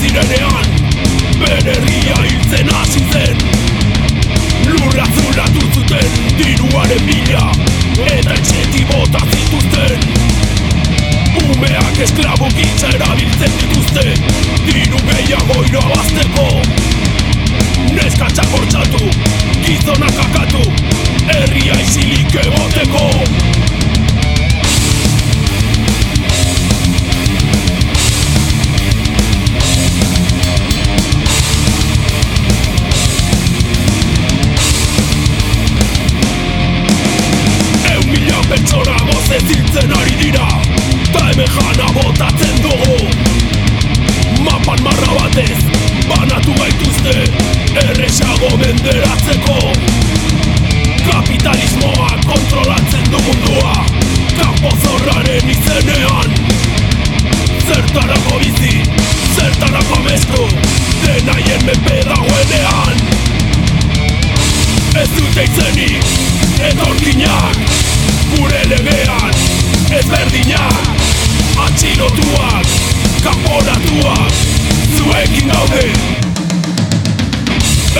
zirenean. Bere herria hiltzen hasi zen. Lurra zulatu zuten diruaren bila. Eta etxeti bota zituzten. Umeak esklabu gitza erabiltzen dituzte. Diru gehiago irabazteko. Neskatxak hortxatu, gizonak akatu. Herria isilik egoteko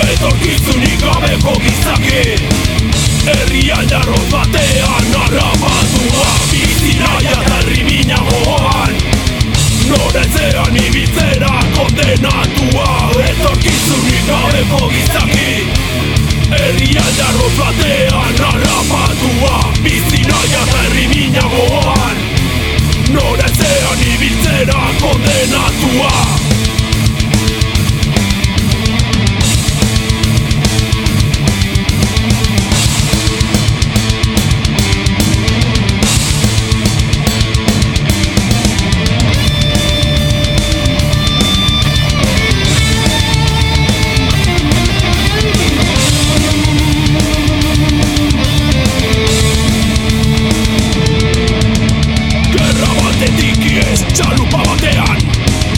etorkizunik gabeko gizake herri aldarroz batean arrabatua bizinaia eta herrimina gogoan noretzean ibitzera kondenatua etorkizunik gabeko gizake Herri aldarroz batean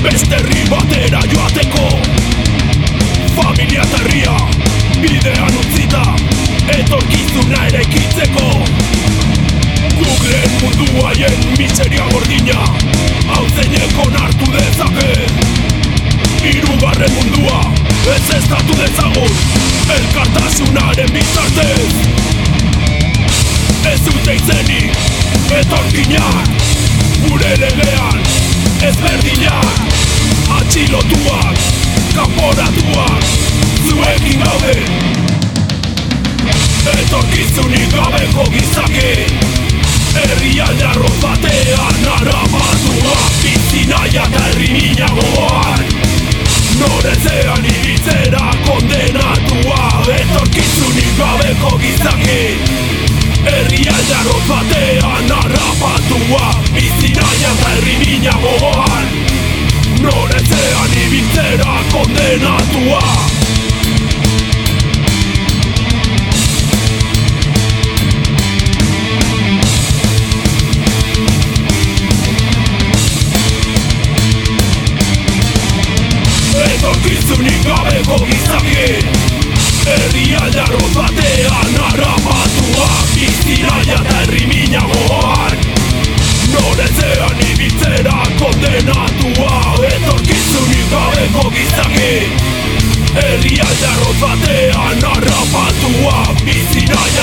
Beste herri batera joateko. Familia eta herria Bidean utzita Etorkizuna ere ikitzeko Googleen mundu haien miseria gordina Hau zeineko nartu dezake. Irugarren mundua Ez datu dezagun Elkartasunaren bizartez Ez dute izenik Etorkinak Gure legean ezberdinak Atxilotuak, kanporatuak, zuekin gaude. Etorkizunik gabeko gizake Herri aldarroz batean Etorkizunik gabeko gizake Herri aldarroz batean arrapatua Bizinaia eta herri minagoan Noretzean ibiltzera kondenatua Etorkizunik gabeko gizake Herri aldarroz batean arrapatua Bizinaia eta herri minagoan